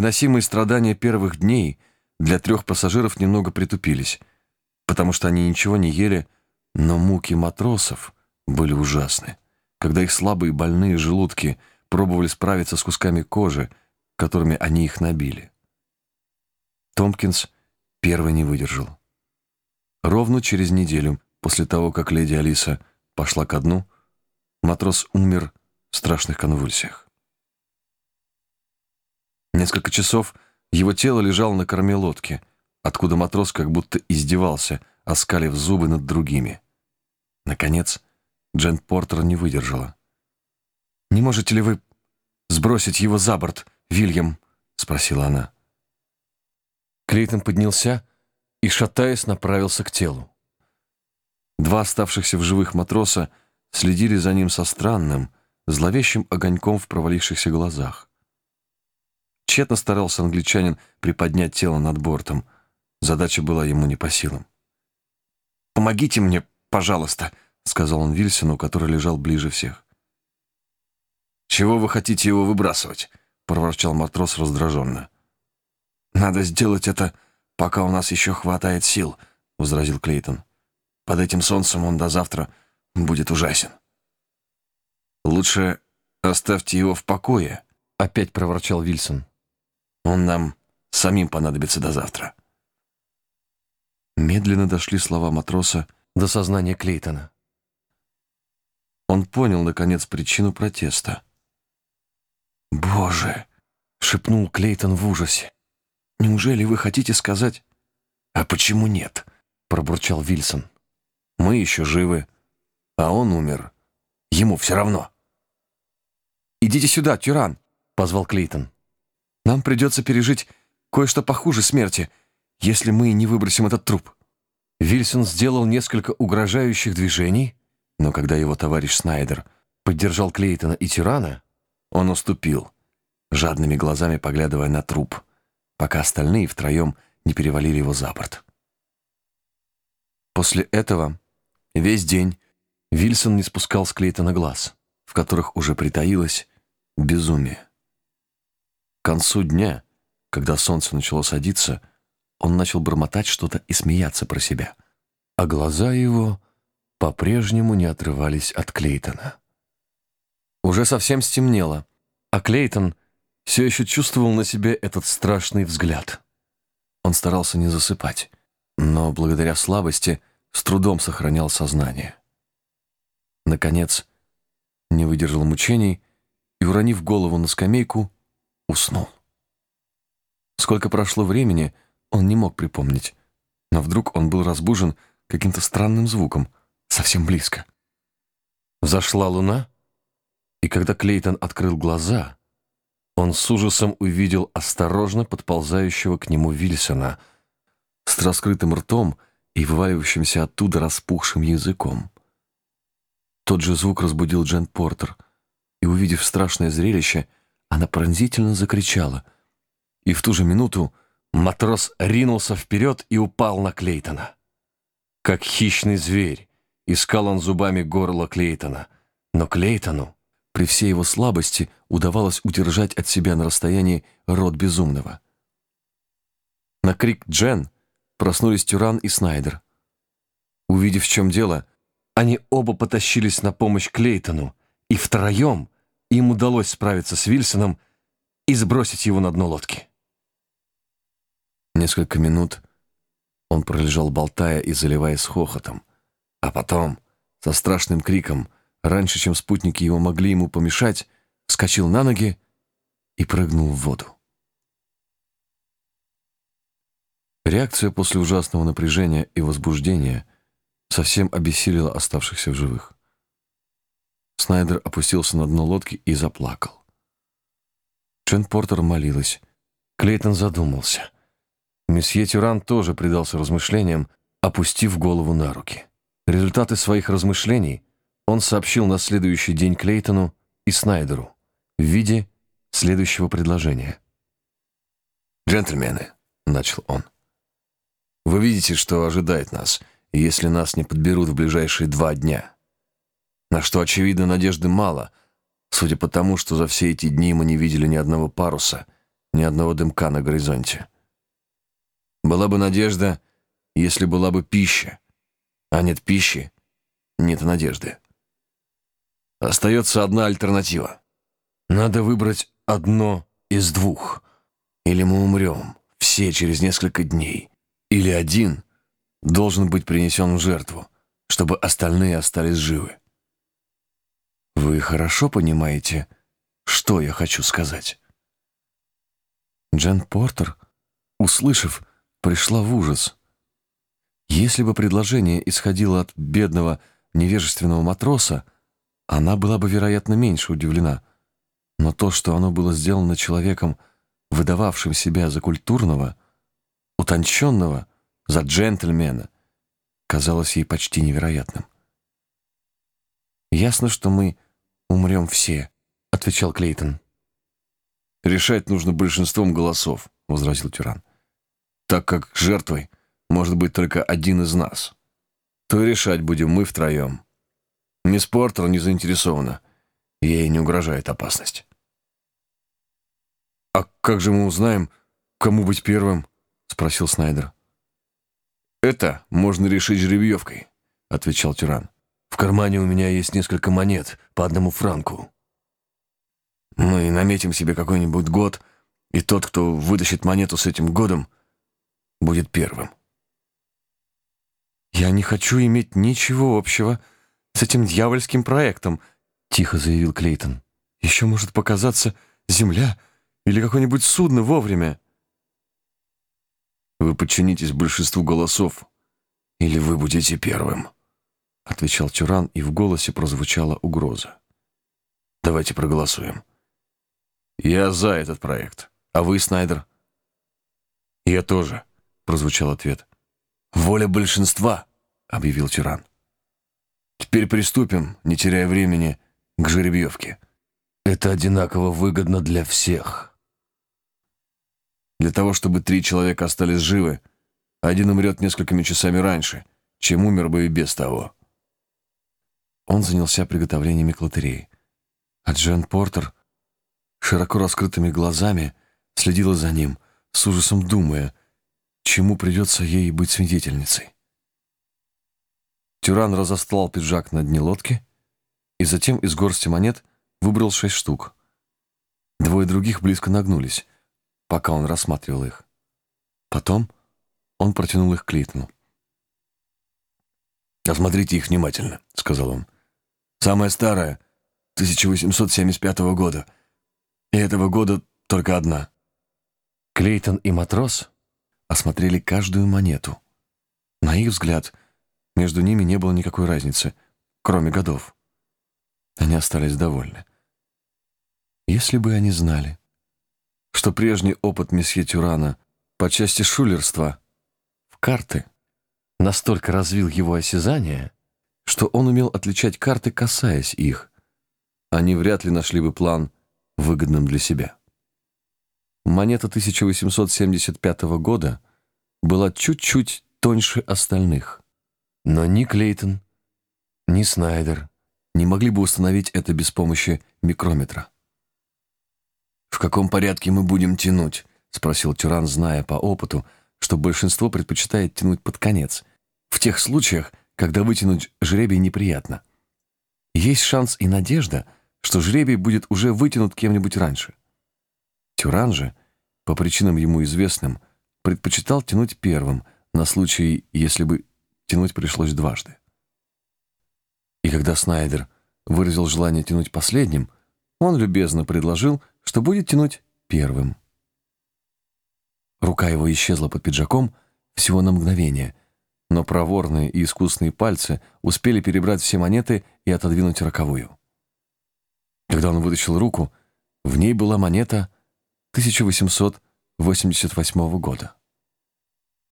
Невыносимые страдания первых дней для трех пассажиров немного притупились, потому что они ничего не ели, но муки матросов были ужасны, когда их слабые больные желудки пробовали справиться с кусками кожи, которыми они их набили. Томпкинс первый не выдержал. Ровно через неделю после того, как леди Алиса пошла ко дну, матрос умер в страшных конвульсиях. Несколько часов его тело лежало на корме лодки, откуда матрос как будто издевался, оскалив зубы над другими. Наконец, Джен Портер не выдержала. «Не можете ли вы сбросить его за борт, Вильям?» — спросила она. Клейтон поднялся и, шатаясь, направился к телу. Два оставшихся в живых матроса следили за ним со странным, зловещим огоньком в провалившихся глазах. Тщетно старался англичанин приподнять тело над бортом. Задача была ему не по силам. «Помогите мне, пожалуйста», — сказал он Вильсону, который лежал ближе всех. «Чего вы хотите его выбрасывать?» — проворчал матрос раздраженно. «Надо сделать это, пока у нас еще хватает сил», — возразил Клейтон. «Под этим солнцем он до завтра будет ужасен». «Лучше оставьте его в покое», — опять проворчал Вильсон. «Он нам самим понадобится до завтра». Медленно дошли слова матроса до сознания Клейтона. Он понял, наконец, причину протеста. «Боже!» — шепнул Клейтон в ужасе. «Неужели вы хотите сказать...» «А почему нет?» — пробурчал Вильсон. «Мы еще живы, а он умер. Ему все равно». «Идите сюда, тиран!» — позвал Клейтон. «Нам придется пережить кое-что похуже смерти, если мы не выбросим этот труп». Вильсон сделал несколько угрожающих движений, но когда его товарищ Снайдер поддержал Клейтона и тирана, он уступил, жадными глазами поглядывая на труп, пока остальные втроем не перевалили его за борт. После этого весь день Вильсон не спускал с Клейтона глаз, в которых уже притаилось безумие. К концу дня, когда солнце начало садиться, он начал бормотать что-то и смеяться про себя, а глаза его по-прежнему не отрывались от Клейтона. Уже совсем стемнело, а Клейтон все еще чувствовал на себе этот страшный взгляд. Он старался не засыпать, но благодаря слабости с трудом сохранял сознание. Наконец, не выдержал мучений и, уронив голову на скамейку, уснул. Сколько прошло времени, он не мог припомнить, но вдруг он был разбужен каким-то странным звуком, совсем близко. Взошла луна, и когда Клейтон открыл глаза, он с ужасом увидел осторожно подползающего к нему Вильсона с раскрытым ртом и вываливающимся оттуда распухшим языком. Тот же звук разбудил Джен Портер, и, увидев страшное зрелище, она пронзительно закричала. И в ту же минуту матрос ринулся вперед и упал на Клейтона. Как хищный зверь, искал он зубами горло Клейтона, но Клейтону при всей его слабости удавалось удержать от себя на расстоянии рот безумного. На крик Джен проснулись Тюран и Снайдер. Увидев, в чем дело, они оба потащились на помощь Клейтону, и втроем им удалось справиться с Вильсоном и сбросить его на дно лодки. Несколько минут он пролежал, болтая и заливаясь хохотом, а потом, со страшным криком, раньше, чем спутники его могли ему помешать, вскочил на ноги и прыгнул в воду. Реакция после ужасного напряжения и возбуждения совсем обессилила оставшихся в живых. Снайдер опустился на дно лодки и заплакал. Джен Портер молилась. Клейтон задумался. Месье Тюран тоже предался размышлениям, опустив голову на руки. Результаты своих размышлений он сообщил на следующий день Клейтону и Снайдеру в виде следующего предложения. «Джентльмены», — начал он, — «вы видите, что ожидает нас, если нас не подберут в ближайшие два дня. На что, очевидно, надежды мало, судя по тому, что за все эти дни мы не видели ни одного паруса, ни одного дымка на горизонте. Была бы надежда, если была бы пища, а нет пищи, нет надежды. Остается одна альтернатива. Надо выбрать одно из двух. Или мы умрем, все через несколько дней. Или один должен быть принесен в жертву, чтобы остальные остались живы. Вы хорошо понимаете, что я хочу сказать? Джен Портер, услышав, пришла в ужас. Если бы предложение исходило от бедного невежественного матроса, она была бы, вероятно, меньше удивлена. Но то, что оно было сделано человеком, выдававшим себя за культурного, утонченного, за джентльмена, казалось ей почти невероятным. «Ясно, что мы умрем все», — отвечал Клейтон. «Решать нужно большинством голосов», — возразил Тюран. «Так как жертвой может быть только один из нас, то решать будем мы втроем. Мисс Портер не заинтересована, ей не угрожает опасность». «А как же мы узнаем, кому быть первым?» — спросил Снайдер. «Это можно решить жеребьевкой», — отвечал Тюран. «В кармане у меня есть несколько монет по одному франку. Мы наметим себе какой-нибудь год, и тот, кто вытащит монету с этим годом, будет первым». «Я не хочу иметь ничего общего с этим дьявольским проектом», — тихо заявил Клейтон. «Еще может показаться земля или какое-нибудь судно вовремя». «Вы подчинитесь большинству голосов, или вы будете первым», — отвечал Тюран, и в голосе прозвучала угроза. «Давайте проголосуем. Я за этот проект. А вы, Снайдер?» «Я тоже», — прозвучал ответ. «Воля большинства», — объявил Тюран. «Теперь приступим, не теряя времени, к жеребьевке. Это одинаково выгодно для всех». Для того, чтобы три человека остались живы, один умрет несколькими часами раньше, чем умер бы и без того. Он занялся приготовлениями к лотереи. А Джен Портер широко раскрытыми глазами следила за ним, с ужасом думая, чему придется ей быть свидетельницей. Тюран разостлал пиджак на дне лодки и затем из горсти монет выбрал шесть штук. Двое других близко нагнулись, пока он рассматривал их. Потом он протянул их к Клейтону. «Осмотрите их внимательно», — сказал он. «Самая старая, 1875 года. И этого года только одна». Клейтон и матрос осмотрели каждую монету. На их взгляд, между ними не было никакой разницы, кроме годов. Они остались довольны. Если бы они знали, что прежний опыт месье Тюрана по части шулерства в карты настолько развил его осязание, что он умел отличать карты, касаясь их. Они вряд ли нашли бы план выгодным для себя. Монета 1875 года была чуть-чуть тоньше остальных. Но ни Клейтон, ни Снайдер не могли бы установить это без помощи микрометра. «В каком порядке мы будем тянуть?» — спросил Тюран, зная по опыту, что большинство предпочитает тянуть под конец, в тех случаях, когда вытянуть жребий неприятно. Есть шанс и надежда, что жребий будет уже вытянут кем-нибудь раньше. Тюран же, по причинам ему известным, предпочитал тянуть первым, на случай, если бы тянуть пришлось дважды. И когда Снайдер выразил желание тянуть последним, он любезно предложил, что будет тянуть первым. Рука его исчезла под пиджаком всего на мгновение, но проворные и искусные пальцы успели перебрать все монеты и отодвинуть роковую. Когда он вытащил руку, в ней была монета 1888 года.